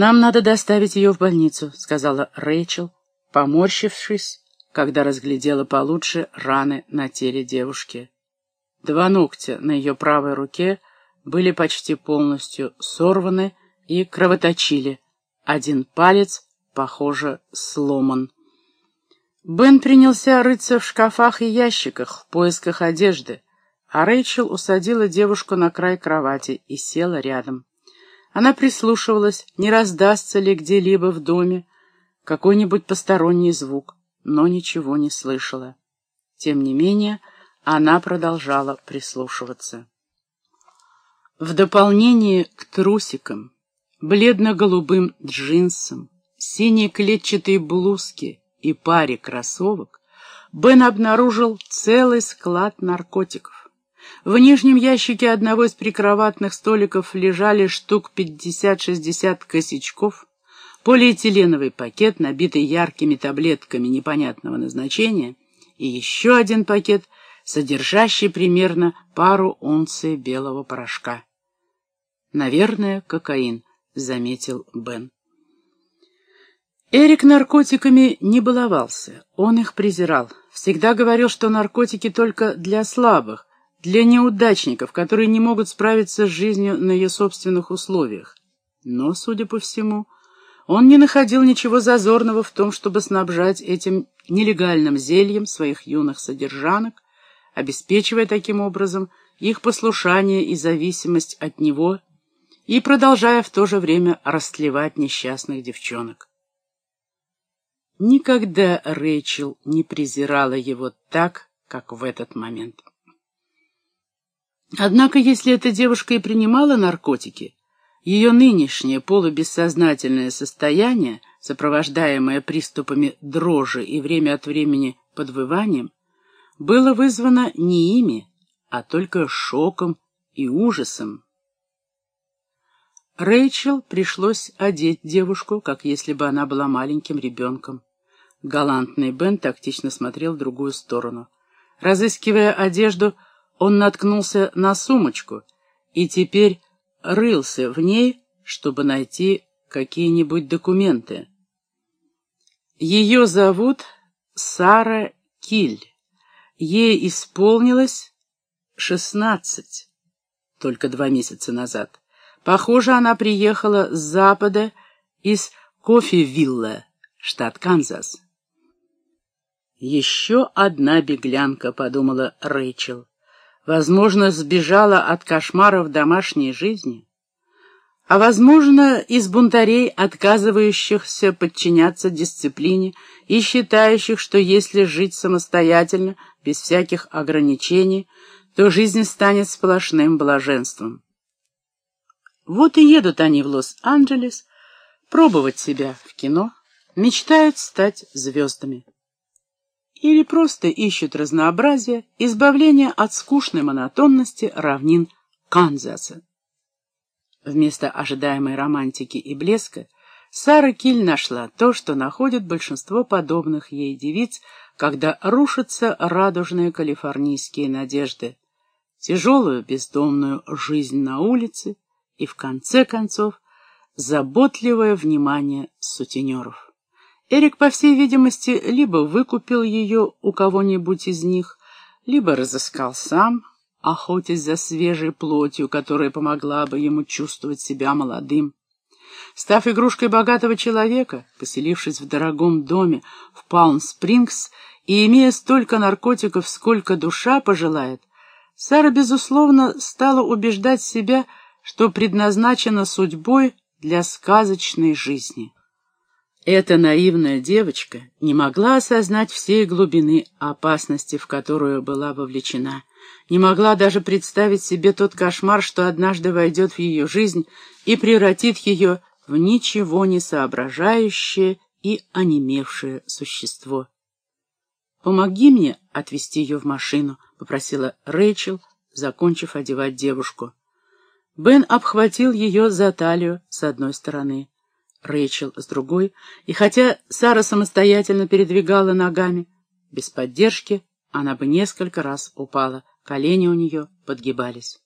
«Нам надо доставить ее в больницу», — сказала Рэйчел, поморщившись, когда разглядела получше раны на теле девушки. Два ногтя на ее правой руке были почти полностью сорваны и кровоточили. Один палец, похоже, сломан. Бен принялся рыться в шкафах и ящиках в поисках одежды, а Рэйчел усадила девушку на край кровати и села рядом. Она прислушивалась, не раздастся ли где-либо в доме какой-нибудь посторонний звук, но ничего не слышала. Тем не менее, она продолжала прислушиваться. В дополнение к трусикам, бледно-голубым джинсам, синей клетчатой блузке и паре кроссовок, Бен обнаружил целый склад наркотиков. В нижнем ящике одного из прикроватных столиков лежали штук 50-60 косячков, полиэтиленовый пакет, набитый яркими таблетками непонятного назначения, и еще один пакет, содержащий примерно пару унций белого порошка. «Наверное, кокаин», — заметил Бен. Эрик наркотиками не баловался, он их презирал. Всегда говорил, что наркотики только для слабых, для неудачников, которые не могут справиться с жизнью на ее собственных условиях. Но, судя по всему, он не находил ничего зазорного в том, чтобы снабжать этим нелегальным зельем своих юных содержанок, обеспечивая таким образом их послушание и зависимость от него и продолжая в то же время растлевать несчастных девчонок. Никогда Рэйчел не презирала его так, как в этот момент. Однако, если эта девушка и принимала наркотики, ее нынешнее полубессознательное состояние, сопровождаемое приступами дрожи и время от времени подвыванием, было вызвано не ими, а только шоком и ужасом. Рэйчел пришлось одеть девушку, как если бы она была маленьким ребенком. Галантный Бен тактично смотрел в другую сторону. Разыскивая одежду, он наткнулся на сумочку и теперь рылся в ней, чтобы найти какие-нибудь документы. Ее зовут Сара Киль. Ей исполнилось шестнадцать, только два месяца назад. Похоже, она приехала с запада, из Кофевилла, штат Канзас. «Еще одна беглянка», — подумала Рэйчел. «Возможно, сбежала от кошмаров домашней жизни, а, возможно, из бунтарей, отказывающихся подчиняться дисциплине и считающих, что если жить самостоятельно, без всяких ограничений, то жизнь станет сплошным блаженством. Вот и едут они в Лос-Анджелес пробовать себя в кино, мечтают стать звездами или просто ищут разнообразие, избавления от скучной монотонности равнин Канзаса. Вместо ожидаемой романтики и блеска Сара Киль нашла то, что находит большинство подобных ей девиц, когда рушатся радужные калифорнийские надежды, тяжелую бездомную жизнь на улице и, в конце концов, заботливое внимание сутенеров. Эрик, по всей видимости, либо выкупил ее у кого-нибудь из них, либо разыскал сам, охотясь за свежей плотью, которая помогла бы ему чувствовать себя молодым. Став игрушкой богатого человека, поселившись в дорогом доме в Палм-Спрингс и имея столько наркотиков, сколько душа пожелает, Сара, безусловно, стала убеждать себя, что предназначена судьбой для сказочной жизни. Эта наивная девочка не могла осознать всей глубины опасности, в которую была вовлечена, не могла даже представить себе тот кошмар, что однажды войдет в ее жизнь и превратит ее в ничего не соображающее и онемевшее существо. «Помоги мне отвезти ее в машину», — попросила Рэйчел, закончив одевать девушку. Бен обхватил ее за талию с одной стороны. Рэйчел с другой, и хотя Сара самостоятельно передвигала ногами, без поддержки она бы несколько раз упала, колени у нее подгибались.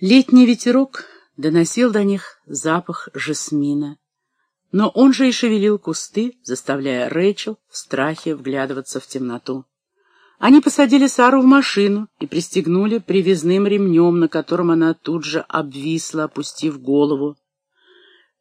Летний ветерок доносил до них запах жасмина. Но он же и шевелил кусты, заставляя Рэйчел в страхе вглядываться в темноту. Они посадили Сару в машину и пристегнули привязным ремнем, на котором она тут же обвисла, опустив голову.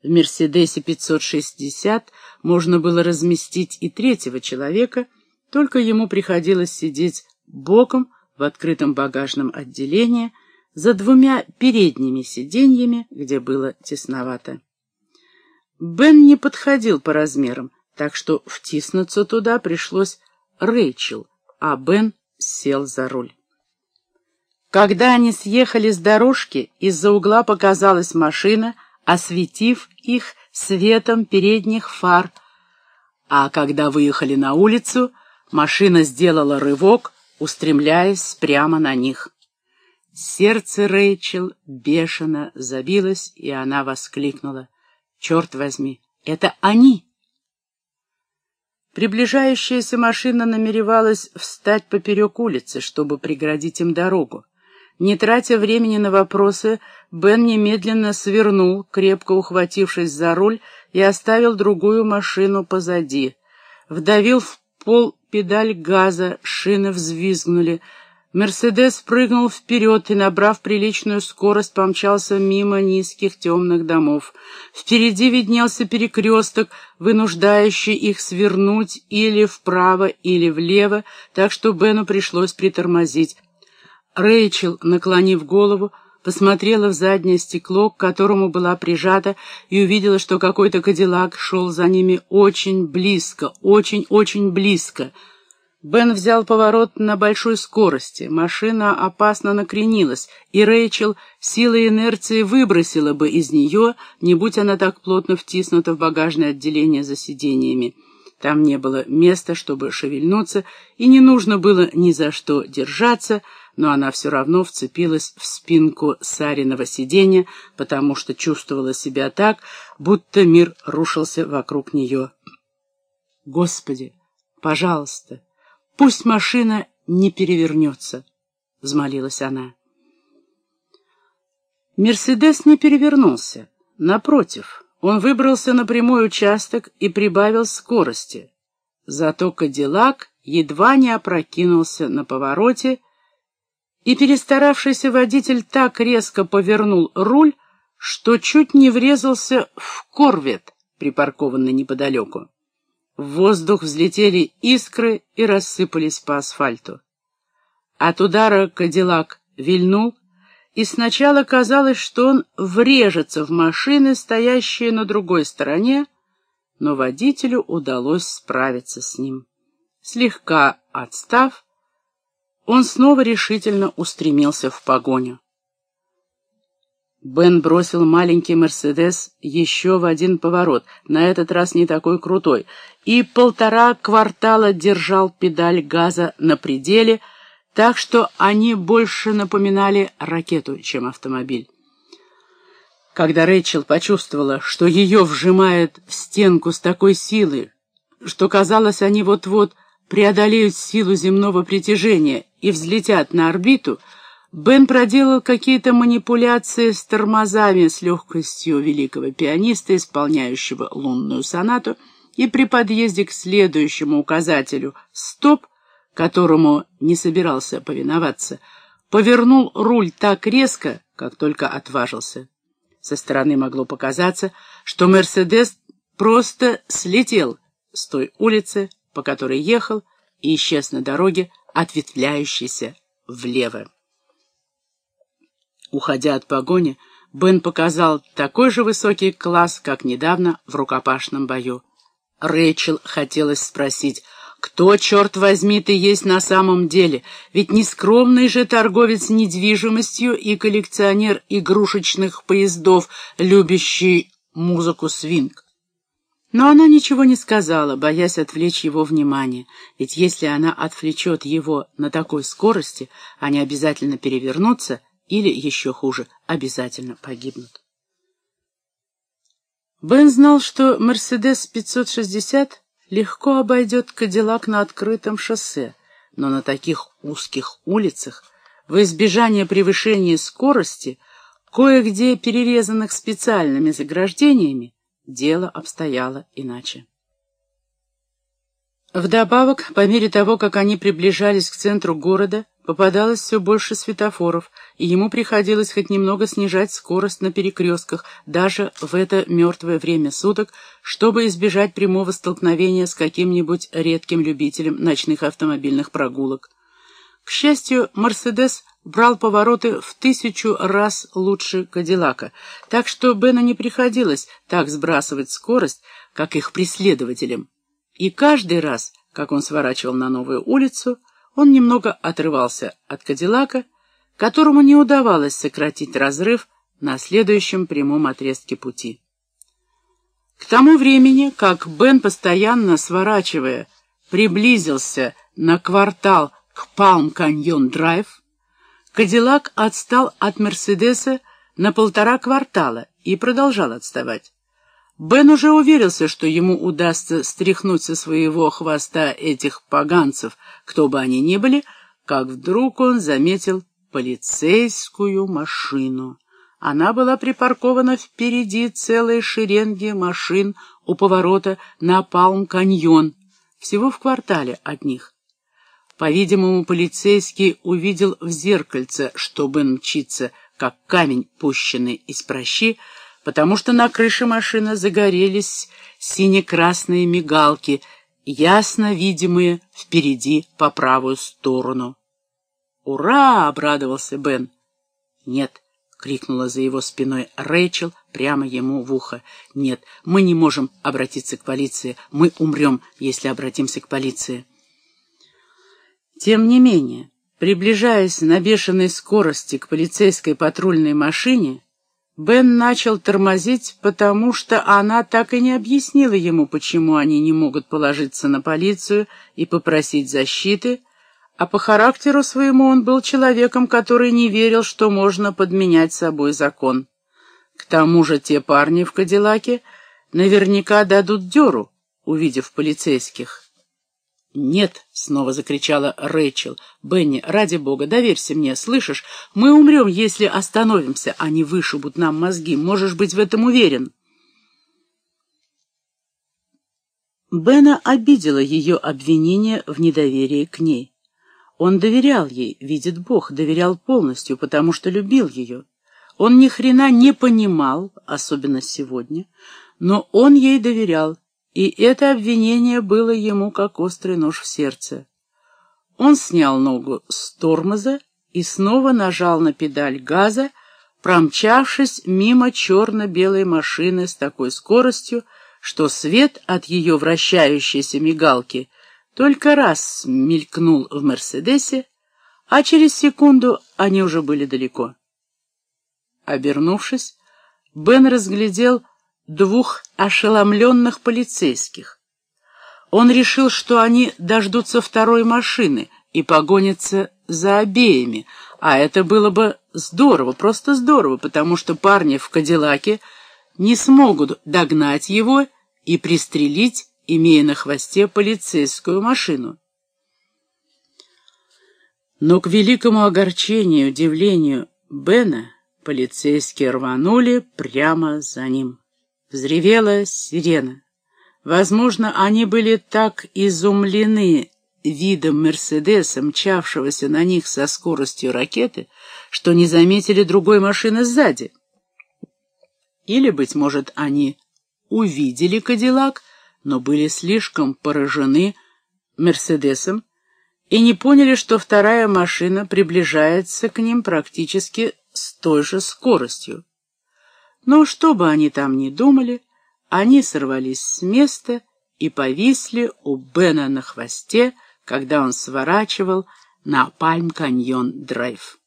В «Мерседесе 560» можно было разместить и третьего человека, только ему приходилось сидеть боком в открытом багажном отделении за двумя передними сиденьями, где было тесновато. Бен не подходил по размерам, так что втиснуться туда пришлось Рэйчел, а Бен сел за руль. Когда они съехали с дорожки, из-за угла показалась машина, осветив их светом передних фар, а когда выехали на улицу, машина сделала рывок, устремляясь прямо на них. Сердце Рэйчел бешено забилось, и она воскликнула. «Черт возьми, это они!» Приближающаяся машина намеревалась встать поперек улицы, чтобы преградить им дорогу. Не тратя времени на вопросы, Бен немедленно свернул, крепко ухватившись за руль, и оставил другую машину позади. Вдавил в пол педаль газа, шины взвизгнули. Мерседес прыгнул вперед и, набрав приличную скорость, помчался мимо низких темных домов. Впереди виднелся перекресток, вынуждающий их свернуть или вправо, или влево, так что Бену пришлось притормозить. Рэйчел, наклонив голову, посмотрела в заднее стекло, к которому была прижата, и увидела, что какой-то кадиллак шел за ними очень близко, очень-очень близко. Бен взял поворот на большой скорости. Машина опасно накренилась, и Рэйчел силой инерции выбросила бы из нее, не будь она так плотно втиснута в багажное отделение за сидениями. Там не было места, чтобы шевельнуться, и не нужно было ни за что держаться, но она все равно вцепилась в спинку Сариного сиденья, потому что чувствовала себя так, будто мир рушился вокруг нее. «Господи, пожалуйста, пусть машина не перевернется», — взмолилась она. Мерседес не перевернулся. Напротив, он выбрался на прямой участок и прибавил скорости. Зато Кадиллак едва не опрокинулся на повороте, и перестаравшийся водитель так резко повернул руль, что чуть не врезался в корвет, припаркованный неподалеку. В воздух взлетели искры и рассыпались по асфальту. От удара Кадиллак вильнул, и сначала казалось, что он врежется в машины, стоящие на другой стороне, но водителю удалось справиться с ним. Слегка отстав, он снова решительно устремился в погоню. Бен бросил маленький «Мерседес» еще в один поворот, на этот раз не такой крутой, и полтора квартала держал педаль газа на пределе, так что они больше напоминали ракету, чем автомобиль. Когда Рэйчел почувствовала, что ее вжимает в стенку с такой силой, что, казалось, они вот-вот преодолеют силу земного притяжения и взлетят на орбиту, Бен проделал какие-то манипуляции с тормозами с легкостью великого пианиста, исполняющего лунную сонату, и при подъезде к следующему указателю «Стоп», которому не собирался повиноваться, повернул руль так резко, как только отважился. Со стороны могло показаться, что «Мерседес» просто слетел с той улицы, по которой ехал, и исчез на дороге, ответвляющейся влево. Уходя от погони, Бен показал такой же высокий класс, как недавно в рукопашном бою. Рэйчел хотелось спросить, кто, черт возьми, ты есть на самом деле? Ведь не скромный же торговец недвижимостью и коллекционер игрушечных поездов, любящий музыку свинг. Но она ничего не сказала, боясь отвлечь его внимание, ведь если она отвлечет его на такой скорости, они обязательно перевернутся или, еще хуже, обязательно погибнут. Бен знал, что «Мерседес 560» легко обойдет Кадиллак на открытом шоссе, но на таких узких улицах, в избежание превышения скорости, кое-где перерезанных специальными заграждениями, дело обстояло иначе. Вдобавок, по мере того, как они приближались к центру города, попадалось все больше светофоров, и ему приходилось хоть немного снижать скорость на перекрестках, даже в это мертвое время суток, чтобы избежать прямого столкновения с каким-нибудь редким любителем ночных автомобильных прогулок. К счастью, «Мерседес» брал повороты в тысячу раз лучше «Кадиллака», так что Бену не приходилось так сбрасывать скорость, как их преследователям. И каждый раз, как он сворачивал на новую улицу, он немного отрывался от Кадиллака, которому не удавалось сократить разрыв на следующем прямом отрезке пути. К тому времени, как Бен, постоянно сворачивая, приблизился на квартал к Палм-Каньон-Драйв, Кадиллак отстал от Мерседеса на полтора квартала и продолжал отставать. Бен уже уверился, что ему удастся стряхнуть со своего хвоста этих поганцев, кто бы они ни были, как вдруг он заметил полицейскую машину. Она была припаркована впереди целой шеренги машин у поворота на Палм-каньон, всего в квартале от них. По-видимому, полицейский увидел в зеркальце, что Бен мчится, как камень, пущенный из прощи, потому что на крыше машины загорелись сине-красные мигалки, ясно видимые впереди по правую сторону. «Ура!» — обрадовался Бен. «Нет!» — крикнула за его спиной Рэйчел прямо ему в ухо. «Нет, мы не можем обратиться к полиции. Мы умрем, если обратимся к полиции». Тем не менее, приближаясь на бешеной скорости к полицейской патрульной машине, Бен начал тормозить, потому что она так и не объяснила ему, почему они не могут положиться на полицию и попросить защиты, а по характеру своему он был человеком, который не верил, что можно подменять собой закон. К тому же те парни в Кадиллаке наверняка дадут дёру, увидев полицейских. «Нет!» — снова закричала Рэйчел. «Бенни, ради бога, доверься мне, слышишь? Мы умрем, если остановимся. Они вышибут нам мозги. Можешь быть в этом уверен». Бена обидела ее обвинение в недоверии к ней. Он доверял ей, видит Бог, доверял полностью, потому что любил ее. Он ни хрена не понимал, особенно сегодня, но он ей доверял, и это обвинение было ему как острый нож в сердце. Он снял ногу с тормоза и снова нажал на педаль газа, промчавшись мимо черно-белой машины с такой скоростью, что свет от ее вращающейся мигалки только раз мелькнул в «Мерседесе», а через секунду они уже были далеко. Обернувшись, Бен разглядел двух ошеломленных полицейских. Он решил, что они дождутся второй машины и погонятся за обеими, а это было бы здорово, просто здорово, потому что парни в Кадиллаке не смогут догнать его и пристрелить, имея на хвосте полицейскую машину. Но к великому огорчению и удивлению Бена полицейские рванули прямо за ним. Взревела сирена. Возможно, они были так изумлены видом Мерседеса, мчавшегося на них со скоростью ракеты, что не заметили другой машины сзади. Или, быть может, они увидели Кадиллак, но были слишком поражены Мерседесом и не поняли, что вторая машина приближается к ним практически с той же скоростью. Но что бы они там ни думали, они сорвались с места и повисли у Бена на хвосте, когда он сворачивал на Пальм-Каньон-Драйв.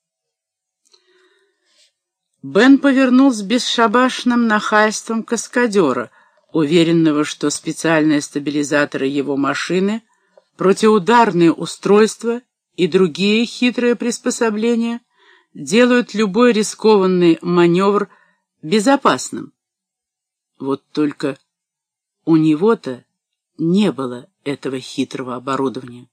Бен повернул с бесшабашным нахальством каскадера, уверенного, что специальные стабилизаторы его машины, протиударные устройства и другие хитрые приспособления делают любой рискованный маневр безопасным. Вот только у него-то не было этого хитрого оборудования.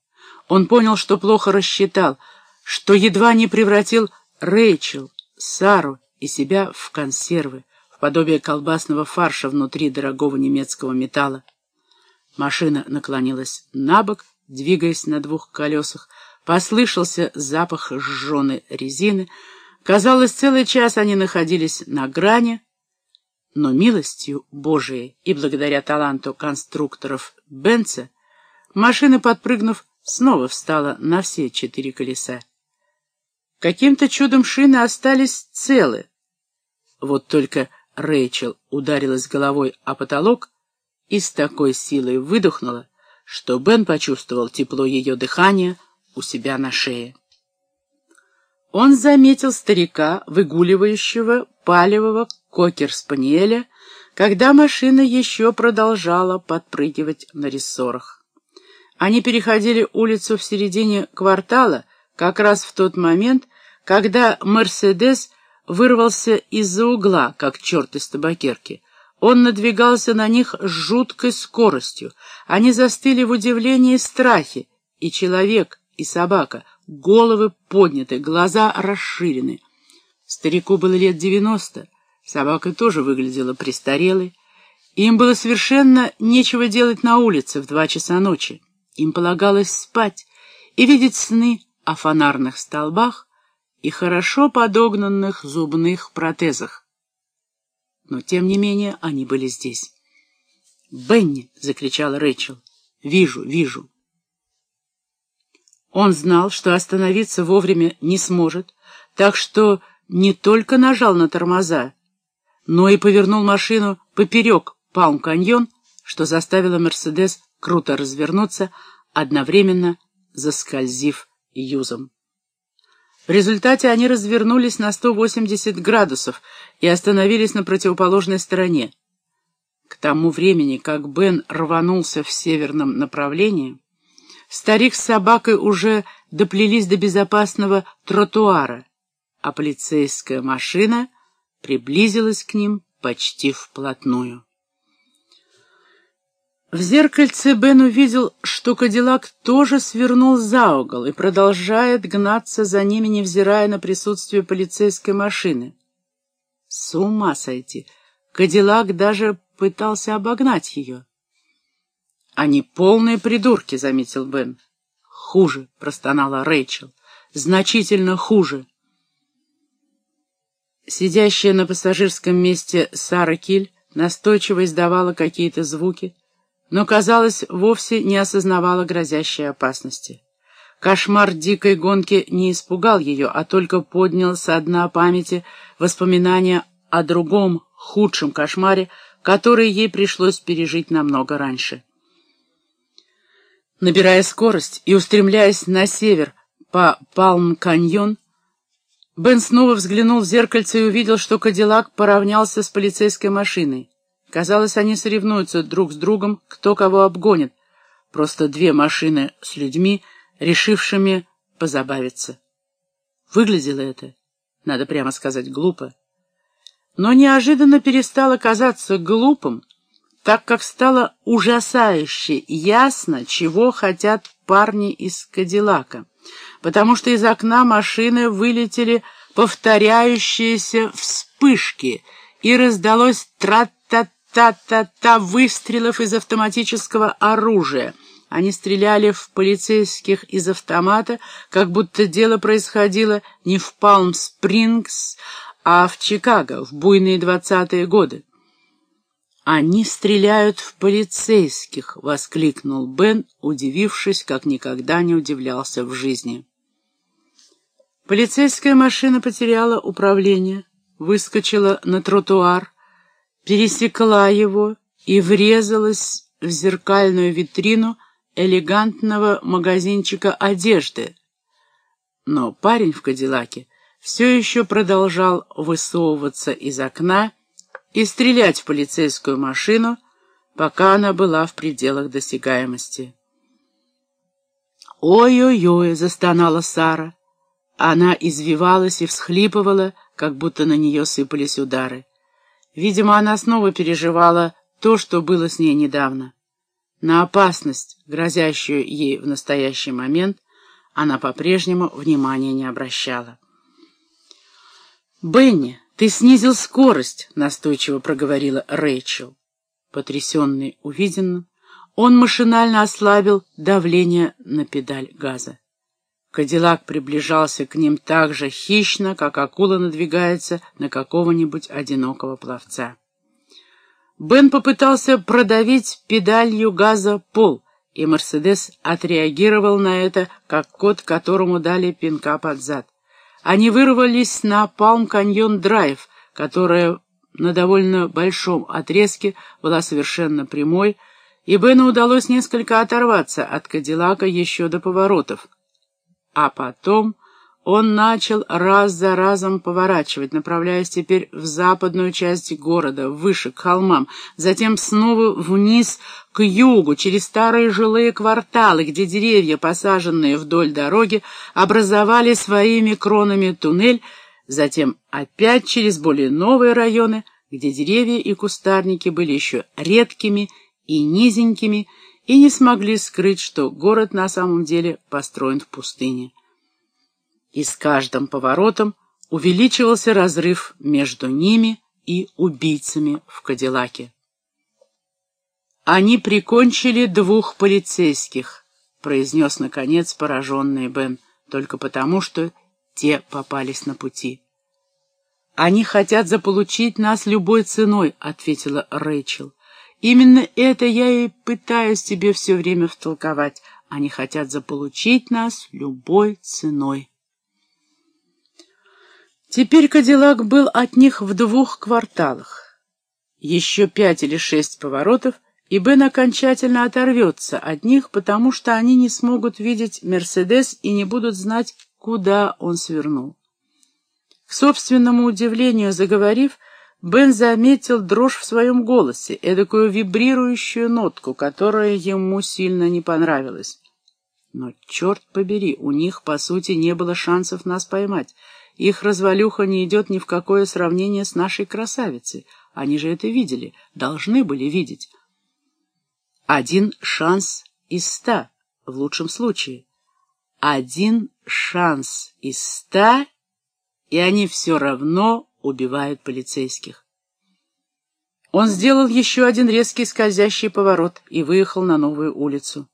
Он понял, что плохо рассчитал, что едва не превратил Рэйчел, Сару и себя в консервы, в подобие колбасного фарша внутри дорогого немецкого металла. Машина наклонилась на бок, двигаясь на двух колесах. Послышался запах сжженной резины. Казалось, целый час они находились на грани, но милостью Божией и благодаря таланту конструкторов Бенца машина, подпрыгнув, снова встала на все четыре колеса. Каким-то чудом шины остались целы. Вот только Рэйчел ударилась головой о потолок и с такой силой выдохнула, что Бен почувствовал тепло ее дыхания у себя на шее. Он заметил старика, выгуливающего палевого кокер-спаниеля, когда машина еще продолжала подпрыгивать на рессорах. Они переходили улицу в середине квартала, как раз в тот момент, когда «Мерседес» вырвался из-за угла, как черт из табакерки. Он надвигался на них с жуткой скоростью. Они застыли в удивлении и страхе, и человек, и собака, головы подняты, глаза расширены. Старику было лет девяносто, собака тоже выглядела престарелой. Им было совершенно нечего делать на улице в два часа ночи. Им полагалось спать и видеть сны о фонарных столбах и хорошо подогнанных зубных протезах. Но, тем не менее, они были здесь. «Бенни!» — закричала Рэйчел. «Вижу, вижу!» Он знал, что остановиться вовремя не сможет, так что не только нажал на тормоза, но и повернул машину поперек Палм-каньон, что заставило «Мерседес» круто развернуться, одновременно заскользив юзом. В результате они развернулись на 180 градусов и остановились на противоположной стороне. К тому времени, как Бен рванулся в северном направлении, старик с собакой уже доплелись до безопасного тротуара, а полицейская машина приблизилась к ним почти вплотную. В зеркальце Бен увидел, что Кадиллак тоже свернул за угол и продолжает гнаться за ними, невзирая на присутствие полицейской машины. С ума сойти! Кадиллак даже пытался обогнать ее. «Они полные придурки», — заметил Бен. «Хуже», — простонала Рэйчел. «Значительно хуже». Сидящая на пассажирском месте Сара Киль настойчиво издавала какие-то звуки, но, казалось, вовсе не осознавала грозящей опасности. Кошмар дикой гонки не испугал ее, а только поднял со дна памяти воспоминания о другом, худшем кошмаре, который ей пришлось пережить намного раньше. Набирая скорость и устремляясь на север по Палм-каньон, Бен снова взглянул в зеркальце и увидел, что Кадиллак поравнялся с полицейской машиной. Казалось, они соревнуются друг с другом, кто кого обгонит. Просто две машины с людьми, решившими позабавиться. Выглядело это, надо прямо сказать, глупо. Но неожиданно перестало казаться глупым, так как стало ужасающе ясно, чего хотят парни из Кадиллака, потому что из окна машины вылетели повторяющиеся вспышки, и раздалось трат-та та-та-та выстрелов из автоматического оружия. Они стреляли в полицейских из автомата, как будто дело происходило не в Палм-Спрингс, а в Чикаго в буйные двадцатые годы. «Они стреляют в полицейских!» — воскликнул Бен, удивившись, как никогда не удивлялся в жизни. Полицейская машина потеряла управление, выскочила на тротуар, пересекла его и врезалась в зеркальную витрину элегантного магазинчика одежды. Но парень в Кадиллаке все еще продолжал высовываться из окна и стрелять в полицейскую машину, пока она была в пределах досягаемости. «Ой-ой-ой!» — застонала Сара. Она извивалась и всхлипывала, как будто на нее сыпались удары. Видимо, она снова переживала то, что было с ней недавно. На опасность, грозящую ей в настоящий момент, она по-прежнему внимания не обращала. «Бенни, «Ты снизил скорость», — настойчиво проговорила Рэйчел. Потрясенный увиденным, он машинально ослабил давление на педаль газа. Кадиллак приближался к ним так же хищно, как акула надвигается на какого-нибудь одинокого пловца. Бен попытался продавить педалью газа пол, и Мерседес отреагировал на это, как кот, которому дали пинка под зад. Они вырвались на Палм-каньон-драйв, которая на довольно большом отрезке была совершенно прямой, и Бену удалось несколько оторваться от Кадиллака еще до поворотов. А потом он начал раз за разом поворачивать, направляясь теперь в западную часть города, выше, к холмам, затем снова вниз, к югу, через старые жилые кварталы, где деревья, посаженные вдоль дороги, образовали своими кронами туннель, затем опять через более новые районы, где деревья и кустарники были еще редкими и низенькими, и не смогли скрыть, что город на самом деле построен в пустыне. И с каждым поворотом увеличивался разрыв между ними и убийцами в Кадиллаке. «Они прикончили двух полицейских», — произнес, наконец, пораженный Бен, только потому, что те попались на пути. «Они хотят заполучить нас любой ценой», — ответила Рэйчел. Именно это я и пытаюсь тебе все время втолковать. Они хотят заполучить нас любой ценой. Теперь Кадиллак был от них в двух кварталах. Еще пять или шесть поворотов, и Бен окончательно оторвется от них, потому что они не смогут видеть Мерседес и не будут знать, куда он свернул. К собственному удивлению, заговорив, Бен заметил дрожь в своем голосе, эдакую вибрирующую нотку, которая ему сильно не понравилась. Но, черт побери, у них, по сути, не было шансов нас поймать. Их развалюха не идет ни в какое сравнение с нашей красавицей. Они же это видели, должны были видеть. Один шанс из ста, в лучшем случае. Один шанс из ста, и они все равно убивают полицейских. Он сделал еще один резкий скользящий поворот и выехал на новую улицу.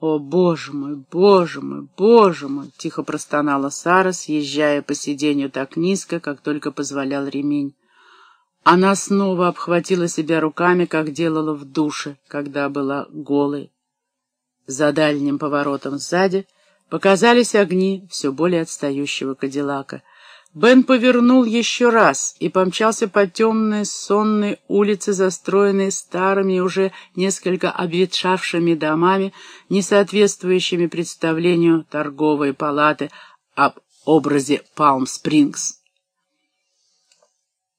«О, боже мой, боже мой, боже мой!» — тихо простонала Сара, съезжая по сиденью так низко, как только позволял ремень. Она снова обхватила себя руками, как делала в душе, когда была голой. За дальним поворотом сзади показались огни все более отстающего Кадиллака — Бен повернул еще раз и помчался по темной сонной улице, застроенной старыми уже несколько обветшавшими домами, не соответствующими представлению торговой палаты об образе Палм-Спрингс.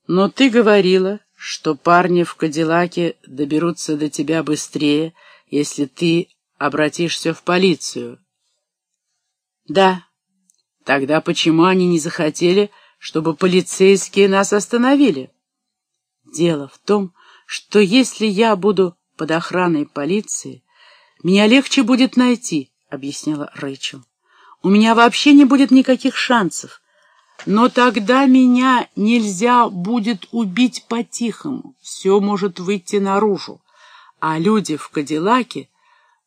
«Но ты говорила, что парни в Кадиллаке доберутся до тебя быстрее, если ты обратишься в полицию». «Да». Тогда почему они не захотели, чтобы полицейские нас остановили? Дело в том, что если я буду под охраной полиции, меня легче будет найти, — объясняла Рэйчел. У меня вообще не будет никаких шансов. Но тогда меня нельзя будет убить по-тихому. Все может выйти наружу. А люди в Кадиллаке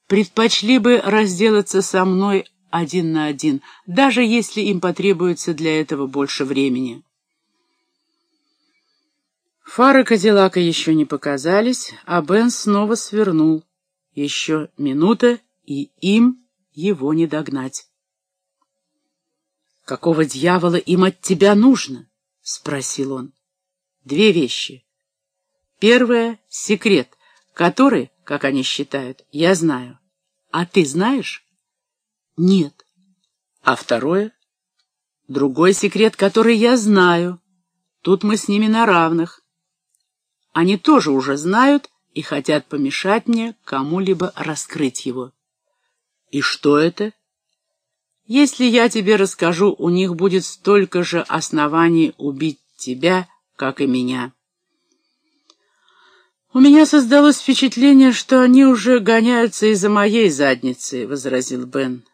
предпочли бы разделаться со мной один на один, даже если им потребуется для этого больше времени. Фары Кадиллака еще не показались, а Бен снова свернул. Еще минута, и им его не догнать. «Какого дьявола им от тебя нужно?» — спросил он. «Две вещи. Первое — секрет, который, как они считают, я знаю. А ты знаешь?» Нет. А второе? Другой секрет, который я знаю. Тут мы с ними на равных. Они тоже уже знают и хотят помешать мне кому-либо раскрыть его. И что это? Если я тебе расскажу, у них будет столько же оснований убить тебя, как и меня. «У меня создалось впечатление, что они уже гоняются из-за моей задницы», — возразил Бен.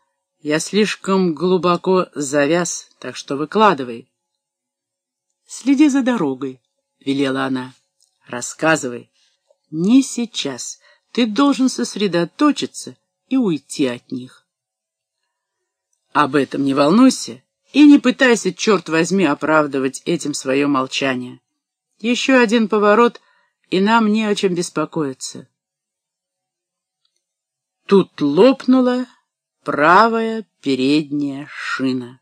Я слишком глубоко завяз, так что выкладывай. Следи за дорогой, — велела она. Рассказывай. Не сейчас. Ты должен сосредоточиться и уйти от них. Об этом не волнуйся и не пытайся, черт возьми, оправдывать этим свое молчание. Еще один поворот, и нам не о чем беспокоиться. Тут лопнула правая передняя шина.